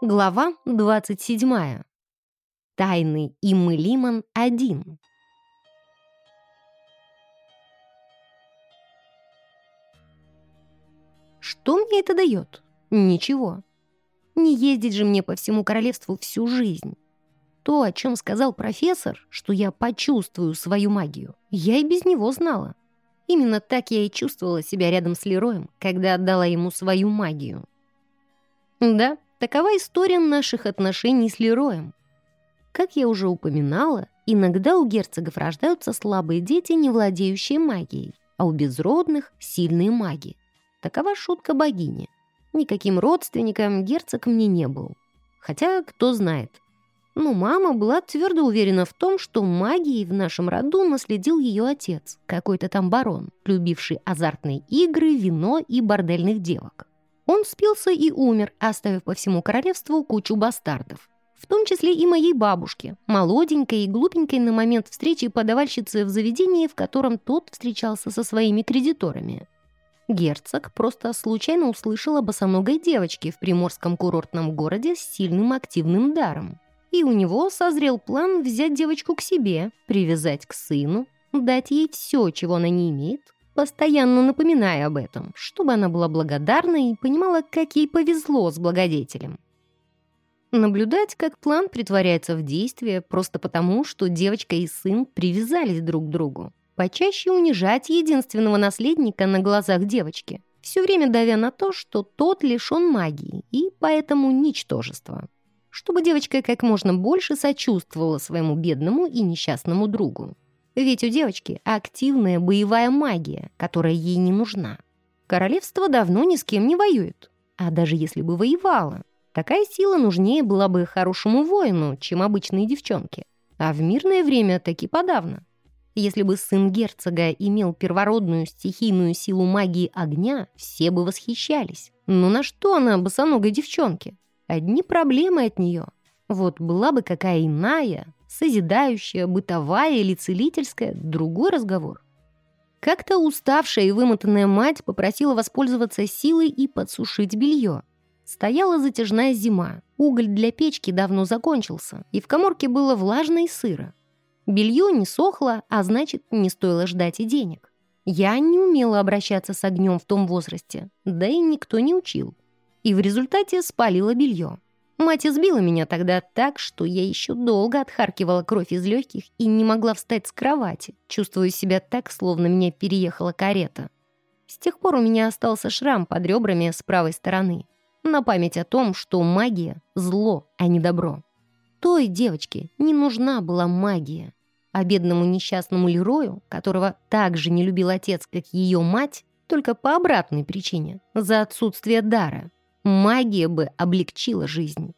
Глава 27. Тайны Иммы Лимон 1. Что мне это дает? Ничего. Не ездить же мне по всему королевству всю жизнь. То, о чем сказал профессор, что я почувствую свою магию, я и без него знала. Именно так я и чувствовала себя рядом с Лероем, когда отдала ему свою магию. Да, Такова история наших отношений с Лероем. Как я уже упоминала, иногда у герцогов рождаются слабые дети, не владеющие магией, а у безродных — сильные маги. Такова шутка богини. Никаким родственником герцог мне не был. Хотя, кто знает. Но мама была твердо уверена в том, что магией в нашем роду наследил ее отец, какой-то там барон, любивший азартные игры, вино и бордельных девок. Он спился и умер, оставив по всему королевству кучу бастардов. В том числе и моей бабушке, молоденькой и глупенькой на момент встречи подавальщицы в заведении, в котором тот встречался со своими кредиторами. Герцог просто случайно услышал о босоногой девочке в приморском курортном городе с сильным активным даром. И у него созрел план взять девочку к себе, привязать к сыну, дать ей все, чего она не имеет, постоянно напоминая об этом, чтобы она была благодарна и понимала, как ей повезло с благодетелем. Наблюдать, как план притворяется в действие, просто потому, что девочка и сын привязались друг к другу. Почаще унижать единственного наследника на глазах девочки, все время давя на то, что тот лишен магии и поэтому ничтожество. Чтобы девочка как можно больше сочувствовала своему бедному и несчастному другу. Ведь у девочки активная боевая магия, которая ей не нужна. Королевство давно ни с кем не воюет. А даже если бы воевало, такая сила нужнее была бы хорошему воину, чем обычные девчонки. А в мирное время таки подавно. Если бы сын герцога имел первородную стихийную силу магии огня, все бы восхищались. Но на что она босоногой девчонке? Одни проблемы от нее. Вот была бы какая иная, созидающая, бытовая или целительская — другой разговор. Как-то уставшая и вымотанная мать попросила воспользоваться силой и подсушить белье. Стояла затяжная зима, уголь для печки давно закончился, и в коморке было влажно и сыро. Белье не сохло, а значит, не стоило ждать и денег. Я не умела обращаться с огнем в том возрасте, да и никто не учил. И в результате спалила белье. Мать избила меня тогда так, что я еще долго отхаркивала кровь из легких и не могла встать с кровати, чувствуя себя так, словно меня переехала карета. С тех пор у меня остался шрам под ребрами с правой стороны, на память о том, что магия — зло, а не добро. Той девочке не нужна была магия, а бедному несчастному Лерою, которого так же не любил отец, как ее мать, только по обратной причине — за отсутствие дара — Магия бы облегчила жизнь.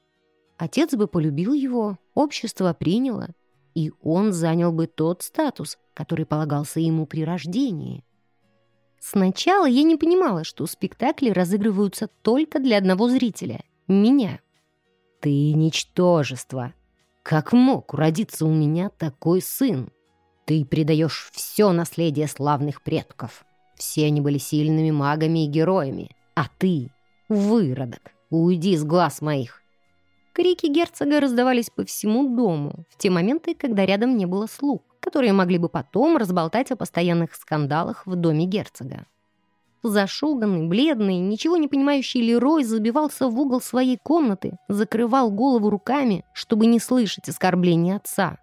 Отец бы полюбил его, общество приняло, и он занял бы тот статус, который полагался ему при рождении. Сначала я не понимала, что спектакли разыгрываются только для одного зрителя — меня. «Ты ничтожество! Как мог родиться у меня такой сын? Ты предаешь все наследие славных предков. Все они были сильными магами и героями, а ты «Выродок! Уйди с глаз моих!» Крики герцога раздавались по всему дому в те моменты, когда рядом не было слуг, которые могли бы потом разболтать о постоянных скандалах в доме герцога. Зашуганный, бледный, ничего не понимающий Лерой забивался в угол своей комнаты, закрывал голову руками, чтобы не слышать оскорблений отца.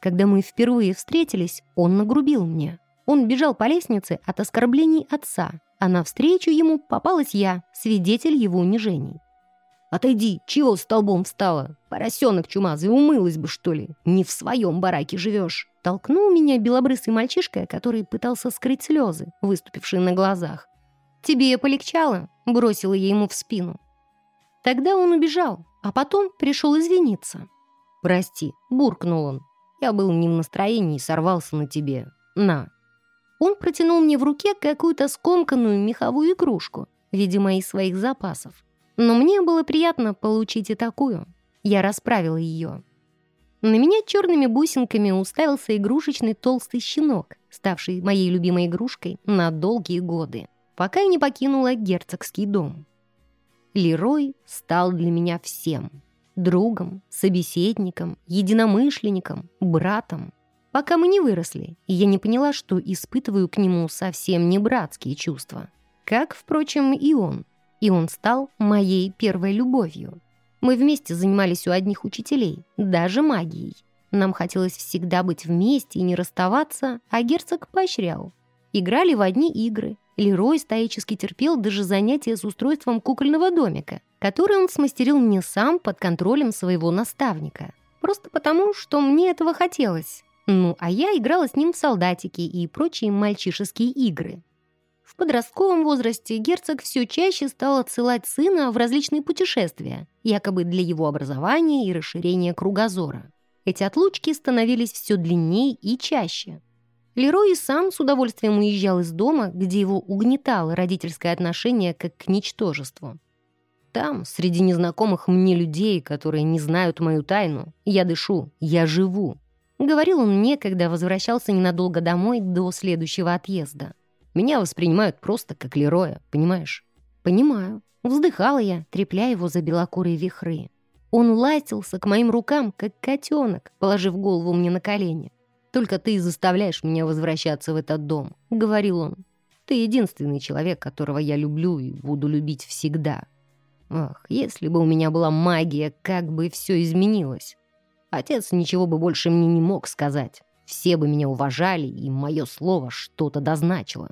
Когда мы впервые встретились, он нагрубил мне. Он бежал по лестнице от оскорблений отца, а навстречу ему попалась я, свидетель его унижений. «Отойди, чего столбом встала? Поросенок чумазый, умылась бы, что ли? Не в своем бараке живешь!» Толкнул меня белобрысый мальчишка, который пытался скрыть слезы, выступившие на глазах. «Тебе полегчало?» — бросила я ему в спину. Тогда он убежал, а потом пришел извиниться. «Прости», — буркнул он. «Я был не в настроении и сорвался на тебе. На, он протянул мне в руке какую-то скомканную меховую игрушку, видимо, из своих запасов. Но мне было приятно получить и такую. Я расправила ее. На меня черными бусинками уставился игрушечный толстый щенок, ставший моей любимой игрушкой на долгие годы, пока я не покинула герцогский дом. Лерой стал для меня всем. Другом, собеседником, единомышленником, братом. Пока мы не выросли, и я не поняла, что испытываю к нему совсем не братские чувства. Как, впрочем, и он. И он стал моей первой любовью. Мы вместе занимались у одних учителей, даже магией. Нам хотелось всегда быть вместе и не расставаться, а герцог поощрял. Играли в одни игры. Лерой стоически терпел даже занятия с устройством кукольного домика, который он смастерил мне сам под контролем своего наставника. Просто потому, что мне этого хотелось. Ну, а я играла с ним в солдатики и прочие мальчишеские игры. В подростковом возрасте герцог все чаще стал отсылать сына в различные путешествия, якобы для его образования и расширения кругозора. Эти отлучки становились все длиннее и чаще. Лерой сам с удовольствием уезжал из дома, где его угнетало родительское отношение как к ничтожеству. Там, среди незнакомых мне людей, которые не знают мою тайну, я дышу, я живу. Говорил он мне, когда возвращался ненадолго домой до следующего отъезда. Меня воспринимают просто как Лероя, понимаешь? Понимаю. Вздыхала я, трепляя его за белокурые вихры. Он ластился к моим рукам, как котенок, положив голову мне на колени. «Только ты заставляешь меня возвращаться в этот дом», — говорил он. «Ты единственный человек, которого я люблю и буду любить всегда. Ах, если бы у меня была магия, как бы все изменилось. Отец ничего бы больше мне не мог сказать. Все бы меня уважали, и мое слово что-то дозначило.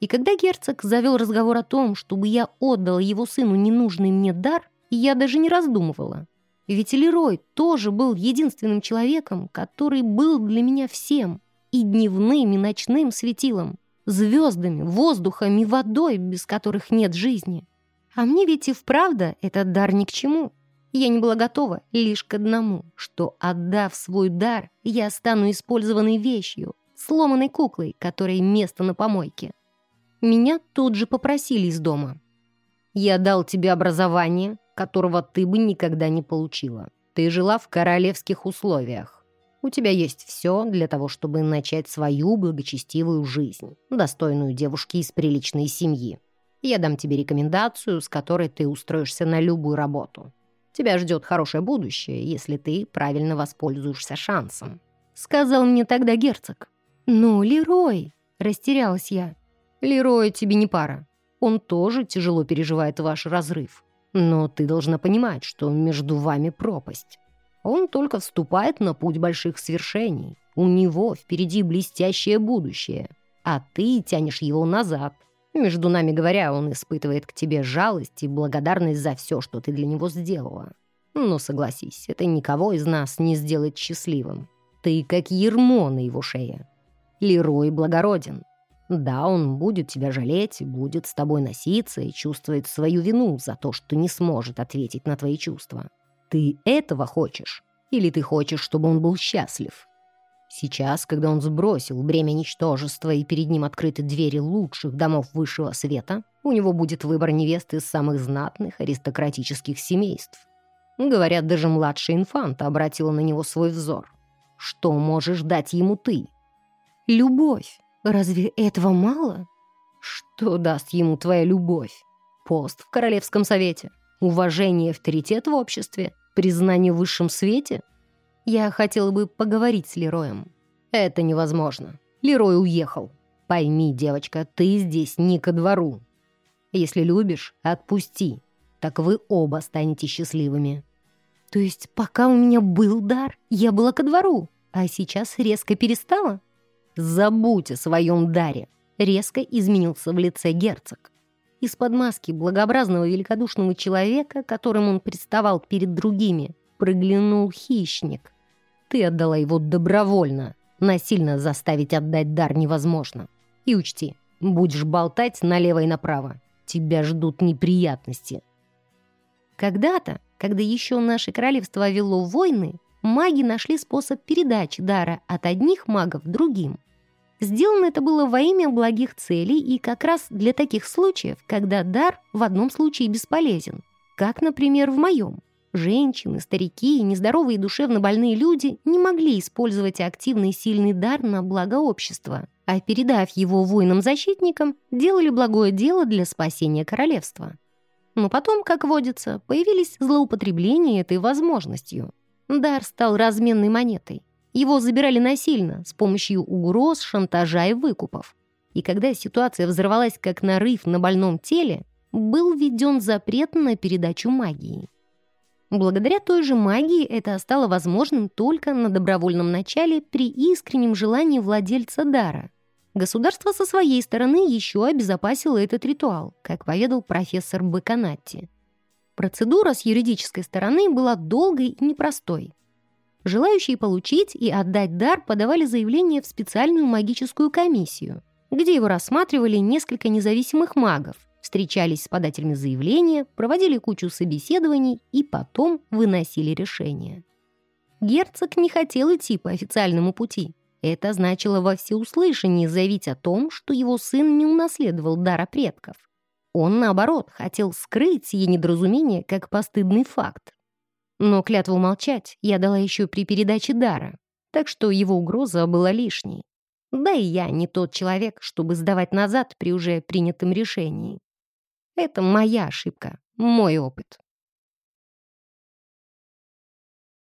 И когда герцог завел разговор о том, чтобы я отдала его сыну ненужный мне дар, я даже не раздумывала. Ведь Лерой тоже был единственным человеком, который был для меня всем. И дневным, и ночным светилом. Звездами, воздухом и водой, без которых нет жизни. А мне ведь и вправду этот дар ни к чему. Я не была готова лишь к одному, что, отдав свой дар, я стану использованной вещью, сломанной куклой, которой место на помойке. Меня тут же попросили из дома. «Я дал тебе образование, которого ты бы никогда не получила. Ты жила в королевских условиях. У тебя есть все для того, чтобы начать свою благочестивую жизнь, достойную девушки из приличной семьи. Я дам тебе рекомендацию, с которой ты устроишься на любую работу. Тебя ждет хорошее будущее, если ты правильно воспользуешься шансом», — сказал мне тогда герцог. «Ну, Лерой!» — растерялась я. Лерой тебе не пара. Он тоже тяжело переживает ваш разрыв. Но ты должна понимать, что между вами пропасть. Он только вступает на путь больших свершений. У него впереди блестящее будущее. А ты тянешь его назад. Между нами говоря, он испытывает к тебе жалость и благодарность за все, что ты для него сделала. Но согласись, это никого из нас не сделает счастливым. Ты как ермо на его шее. Лерой благороден. Да, он будет тебя жалеть, будет с тобой носиться и чувствует свою вину за то, что не сможет ответить на твои чувства. Ты этого хочешь? Или ты хочешь, чтобы он был счастлив? Сейчас, когда он сбросил бремя ничтожества и перед ним открыты двери лучших домов высшего света, у него будет выбор невесты из самых знатных аристократических семейств. Говорят, даже младшая инфанта обратила на него свой взор. Что можешь дать ему ты? Любовь. Разве этого мало? Что даст ему твоя любовь? Пост в Королевском совете? Уважение и авторитет в обществе? Признание в высшем свете? Я хотела бы поговорить с Лероем. Это невозможно. Лерой уехал. Пойми, девочка, ты здесь не ко двору. Если любишь, отпусти. Так вы оба станете счастливыми. То есть пока у меня был дар, я была ко двору, а сейчас резко перестала? «Забудь о своем даре!» Резко изменился в лице герцог. Из-под маски благообразного великодушного человека, которым он представал перед другими, проглянул хищник. Ты отдала его добровольно. Насильно заставить отдать дар невозможно. И учти, будешь болтать налево и направо. Тебя ждут неприятности. Когда-то, когда еще наше королевство вело войны, маги нашли способ передачи дара от одних магов другим. Сделано это было во имя благих целей и как раз для таких случаев, когда дар в одном случае бесполезен, как, например, в моем. Женщины, старики и нездоровые душевно больные люди не могли использовать активный сильный дар на благо общества, а передав его воинам-защитникам, делали благое дело для спасения королевства. Но потом, как водится, появились злоупотребления этой возможностью. Дар стал разменной монетой. Его забирали насильно, с помощью угроз, шантажа и выкупов. И когда ситуация взорвалась как нарыв на больном теле, был введен запрет на передачу магии. Благодаря той же магии это стало возможным только на добровольном начале при искреннем желании владельца дара. Государство со своей стороны еще обезопасило этот ритуал, как поведал профессор Баканатти. Процедура с юридической стороны была долгой и непростой. Желающие получить и отдать дар подавали заявление в специальную магическую комиссию, где его рассматривали несколько независимых магов, встречались с подателями заявления, проводили кучу собеседований и потом выносили решение. Герцог не хотел идти по официальному пути. Это значило во всеуслышание заявить о том, что его сын не унаследовал дара предков. Он, наоборот, хотел скрыть сие недоразумение как постыдный факт. Но клятву молчать я дала еще при передаче дара, так что его угроза была лишней. Да и я не тот человек, чтобы сдавать назад при уже принятом решении. Это моя ошибка, мой опыт.